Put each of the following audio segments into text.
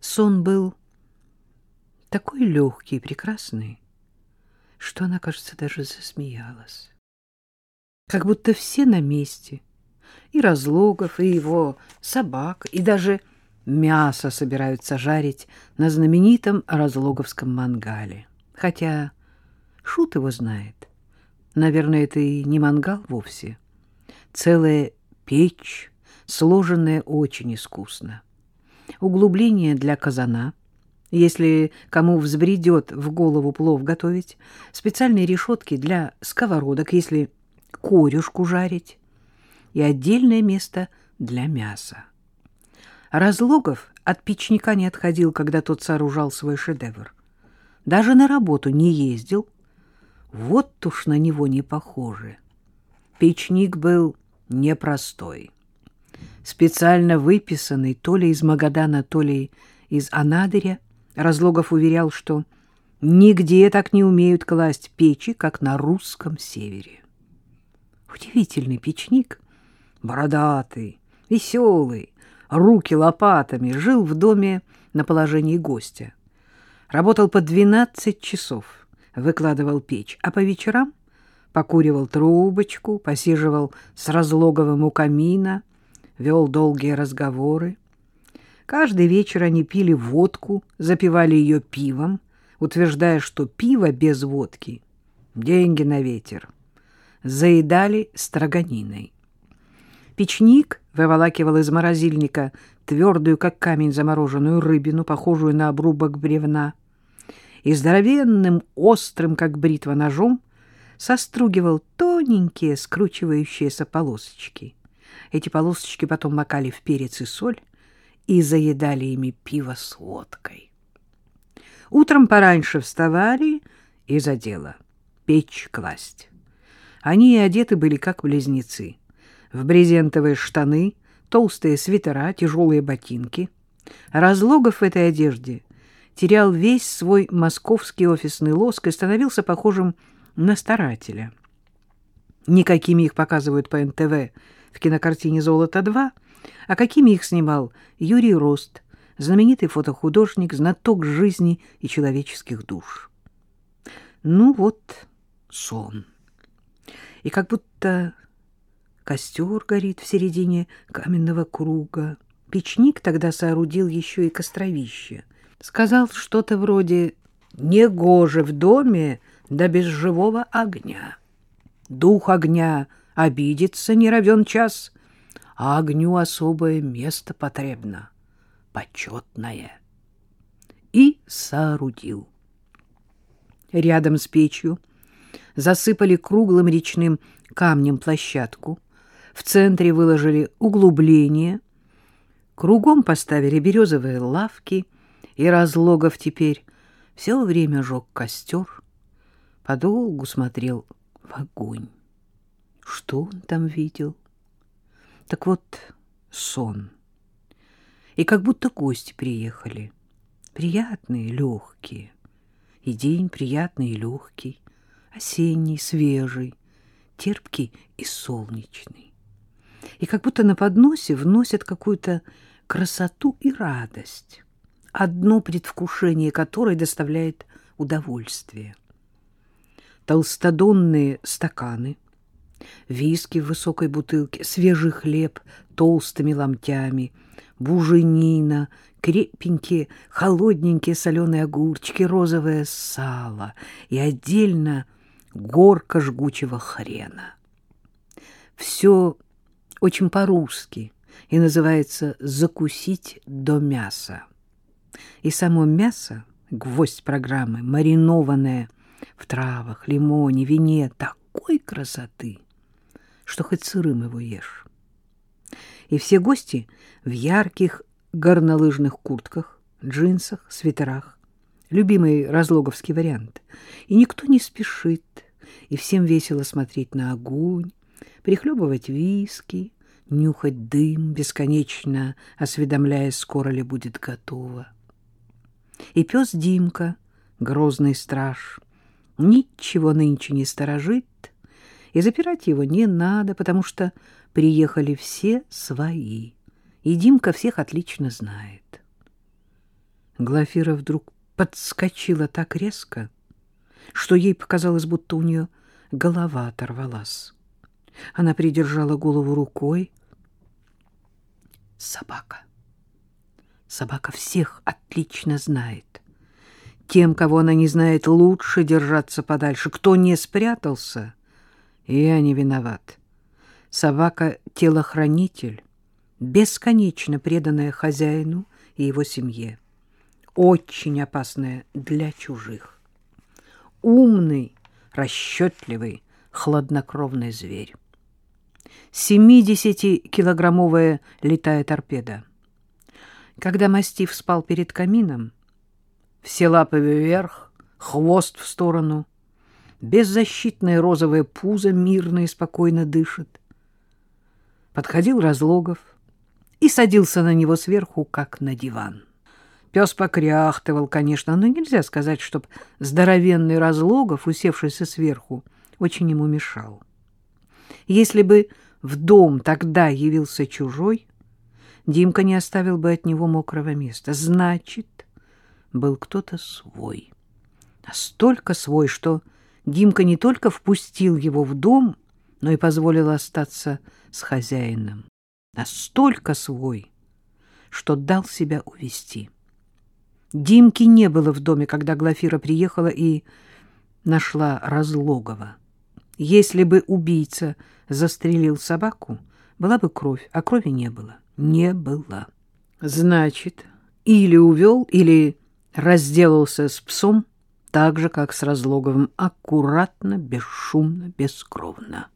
Сон был такой легкий и прекрасный, что она, кажется, даже засмеялась. Как будто все на месте, и Разлогов, и его собак, и даже мясо собираются жарить на знаменитом Разлоговском мангале. Хотя шут его знает. Наверное, это и не мангал вовсе. Целая печь, сложенная очень искусно. Углубление для казана, если кому взбредет в голову плов готовить, специальные решетки для сковородок, если корюшку жарить, и отдельное место для мяса. Разлогов от печника не отходил, когда тот сооружал свой шедевр. Даже на работу не ездил. Вот уж на него не похоже. Печник был непростой. Специально выписанный то ли из Магадана, то ли из Анадыря, Разлогов уверял, что нигде так не умеют класть печи, как на русском севере. Удивительный печник, бородатый, веселый, руки лопатами, жил в доме на положении гостя. Работал по 12 часов, выкладывал печь, а по вечерам покуривал трубочку, посиживал с разлоговым у камина, вел долгие разговоры. Каждый вечер они пили водку, запивали ее пивом, утверждая, что пиво без водки — деньги на ветер. Заедали строганиной. Печник выволакивал из морозильника твердую, как камень, замороженную рыбину, похожую на обрубок бревна, и здоровенным, острым, как бритва, ножом состругивал тоненькие скручивающиеся полосочки. Эти полосочки потом макали в перец и соль и заедали ими пиво с водкой. Утром пораньше вставали и за дело печь класть. Они и одеты были как близнецы. В брезентовые штаны, толстые свитера, тяжелые ботинки. Разлогов в этой одежде терял весь свой московский офисный лоск и становился похожим на старателя. Никакими их показывают по НТВ в кинокартине «Золото-2», а какими их снимал Юрий Рост, знаменитый фотохудожник, знаток жизни и человеческих душ. Ну вот сон. И как будто костер горит в середине каменного круга. Печник тогда соорудил еще и костровище — сказал что-то вроде «негоже в доме да без живого огня». Дух огня обидится не равен час, а огню особое место потребно, почетное. И соорудил. Рядом с печью засыпали круглым речным камнем площадку, в центре выложили углубление, кругом поставили березовые лавки — и Разлогов теперь все время жег костер, подолгу смотрел в огонь. Что он там видел? Так вот, сон. И как будто гости приехали. Приятные, легкие. И день приятный и легкий, осенний, свежий, терпкий и солнечный. И как будто на подносе вносят какую-то красоту и радость одно предвкушение которой доставляет удовольствие. Толстодонные стаканы, виски в высокой бутылке, свежий хлеб толстыми ломтями, буженина, крепенькие, холодненькие соленые огурчики, розовое сало и отдельно горка жгучего хрена. Все очень по-русски и называется «закусить до мяса». И само мясо, гвоздь программы, маринованное в травах, лимоне, вине, такой красоты, что хоть сырым его ешь. И все гости в ярких горнолыжных куртках, джинсах, свитерах. Любимый разлоговский вариант. И никто не спешит, и всем весело смотреть на огонь, прихлебывать виски, нюхать дым, бесконечно осведомляясь, скоро ли будет готово и пес Димка, грозный страж, ничего нынче не сторожит, и запирать его не надо, потому что приехали все свои, и Димка всех отлично знает. Глафира вдруг подскочила так резко, что ей показалось, будто у нее голова оторвалась. Она придержала голову рукой. Собака. Собака всех отлично знает. Тем, кого она не знает, лучше держаться подальше. Кто не спрятался, я не виноват. Собака — телохранитель, бесконечно преданная хозяину и его семье. Очень опасная для чужих. Умный, расчетливый, хладнокровный зверь. 70-килограммовая летая торпеда. Когда мастиф спал перед камином, все лапы вверх, хвост в сторону, беззащитное розовое пузо мирно и спокойно дышит. Подходил Разлогов и садился на него сверху, как на диван. Пес покряхтывал, конечно, но нельзя сказать, чтоб здоровенный Разлогов, усевшийся сверху, очень ему мешал. Если бы в дом тогда явился чужой, Димка не оставил бы от него мокрого места. Значит, был кто-то свой. Настолько свой, что Димка не только впустил его в дом, но и позволил остаться с хозяином. Настолько свой, что дал себя увести. Димки не было в доме, когда Глафира приехала и нашла Разлогова. Если бы убийца застрелил собаку, была бы кровь, а крови не было не было. Значит, или увел, или разделался с псом так же, как с Разлоговым, аккуратно, бесшумно, бескровно.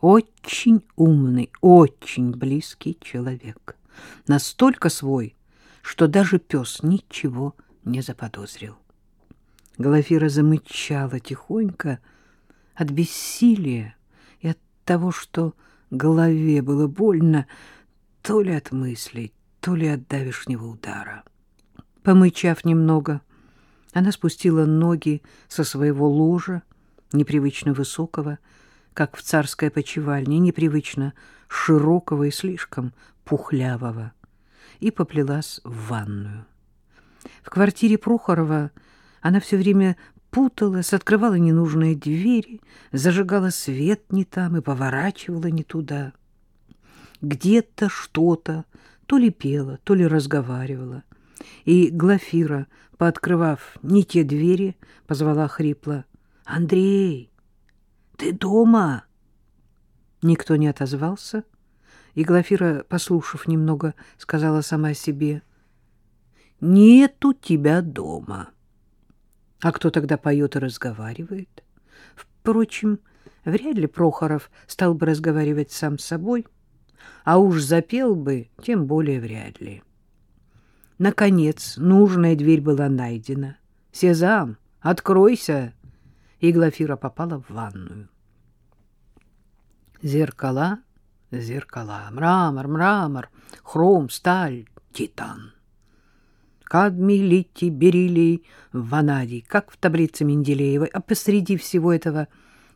Очень умный, очень близкий человек. Настолько свой, что даже пес ничего не заподозрил. Глафира замычала тихонько от бессилия и от того, что голове было больно, то ли от мыслей, то ли от давешнего удара. Помычав немного, она спустила ноги со своего ложа, непривычно высокого, как в царской почевальне, непривычно широкого и слишком пухлявого, и поплелась в ванную. В квартире Прохорова она все время путалась, открывала ненужные двери, зажигала свет не там и поворачивала не туда — где-то что-то то ли пела, то ли разговаривала. И Глафира, пооткрывав не те двери, позвала хрипло. — Андрей, ты дома? Никто не отозвался, и Глафира, послушав немного, сказала сама себе. — Нету тебя дома. А кто тогда поет и разговаривает? Впрочем, вряд ли Прохоров стал бы разговаривать сам с собой — а уж запел бы, тем более вряд ли. Наконец, нужная дверь была найдена. «Сезам, откройся!» И Глафира попала в ванную. Зеркала, зеркала, мрамор, мрамор, хром, сталь, титан. Кадмий, литий, бериллий, ванадий, как в таблице Менделеева, а посреди всего этого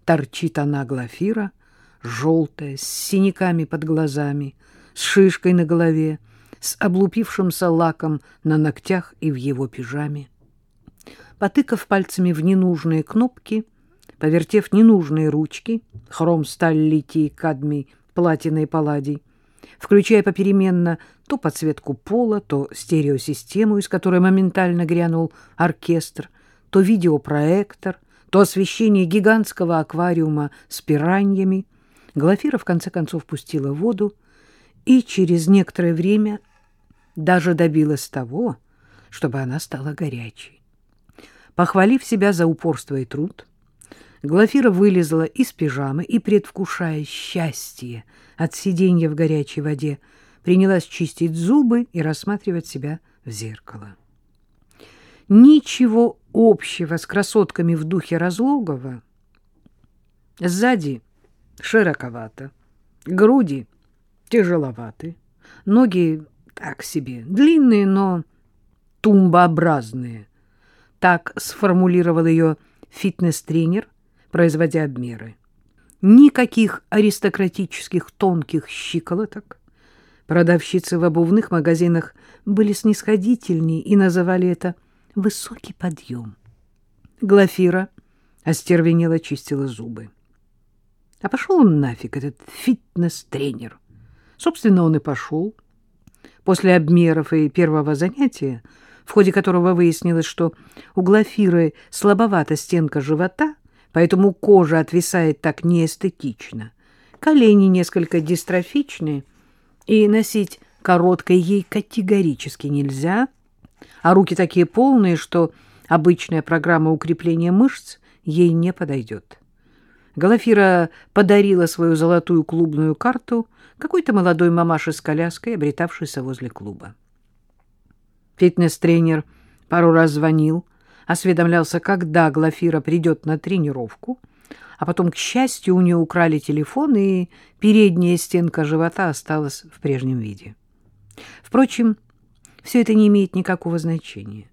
торчит она, Глафира — желтая, с синяками под глазами, с шишкой на голове, с облупившимся лаком на ногтях и в его пижаме. Потыкав пальцами в ненужные кнопки, повертев ненужные ручки, хром, сталь, литий, кадмий, платина и палладий, включая попеременно то подсветку пола, то стереосистему, из которой моментально грянул оркестр, то видеопроектор, то освещение гигантского аквариума с пираньями, Глафира в конце концов пустила воду и через некоторое время даже добилась того, чтобы она стала горячей. Похвалив себя за упорство и труд, Глафира вылезла из пижамы и, предвкушая счастье от сиденья в горячей воде, принялась чистить зубы и рассматривать себя в зеркало. Ничего общего с красотками в духе Разлогова. Сзади широковато, груди тяжеловаты, ноги так себе, длинные, но тумбообразные. Так сформулировал ее фитнес-тренер, производя обмеры. Никаких аристократических тонких щиколоток, Продавщицы в обувных магазинах были снисходительнее и называли это «высокий подъем». Глафира остервенело чистила зубы. А пошел он нафиг, этот фитнес-тренер. Собственно, он и пошел. После обмеров и первого занятия, в ходе которого выяснилось, что у Глафиры слабовата стенка живота, поэтому кожа отвисает так неэстетично, колени несколько дистрофичные, и носить короткой ей категорически нельзя, а руки такие полные, что обычная программа укрепления мышц ей не подойдет. Галафира подарила свою золотую клубную карту какой-то молодой мамаше с коляской, обретавшейся возле клуба. Фитнес-тренер пару раз звонил, осведомлялся, когда Глафира придет на тренировку, а потом, к счастью, у нее украли телефон, и передняя стенка живота осталась в прежнем виде. Впрочем, все это не имеет никакого значения.